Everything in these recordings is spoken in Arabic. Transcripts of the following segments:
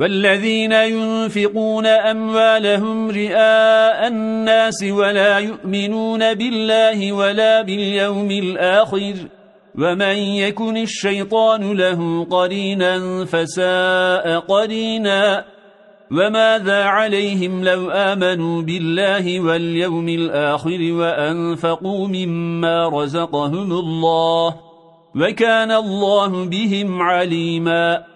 والذين ينفقون أموالهم رئاء الناس ولا يؤمنون بالله ولا باليوم الآخر ومن يكن الشيطان له قرينا فساء قرينا وماذا عليهم لو آمنوا بالله واليوم الآخر وأنفقوا مما رزقهم الله وكان الله بهم عليماً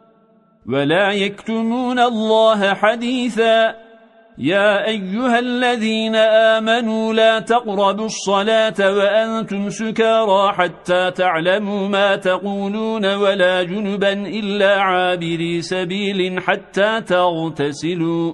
ولا يكتمون الله حديثا يا أيها الذين آمنوا لا تقربوا الصلاة وأنتم سكارى حتى تعلموا ما تقولون ولا جنبا إلا عابري سبيل حتى تغتسلوا